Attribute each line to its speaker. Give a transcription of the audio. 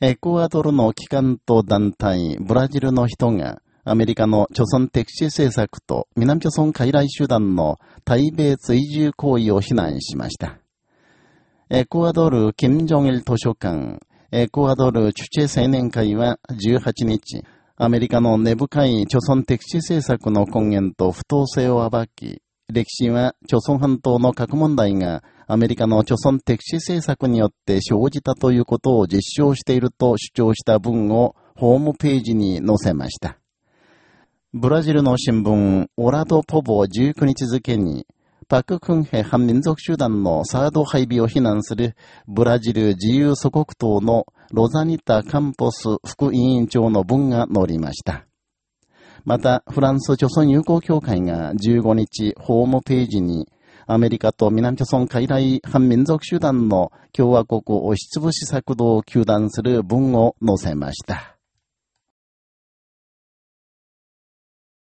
Speaker 1: エクアドルの機関と団体、ブラジルの人が、アメリカの貯村敵視政策と南貯村傀儡集団の対米追従行為を非難しました。エクアドル、金正日図書館、エクアドルチュチェ青年会は18日、アメリカの根深い貯村敵視政策の根源と不当性を暴き、歴史は貯村半島の核問題がアメリカの貯村敵視政策によって生じたということを実証していると主張した文をホームページに載せました。ブラジルの新聞、オラドポボ19日付に、パククンヘ反民族集団のサード配備を非難するブラジル自由祖国党のロザニタ・カンポス副委員長の文が載りました。また、フランス諸村友好協会が15日ホームページに、アメリカと南朝村傀儡反民族集団の共和国押しつぶし策動を求断する文を載せました。